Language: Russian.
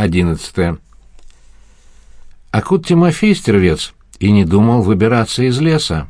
11. Акут Тимофей Стервец и не думал выбираться из леса.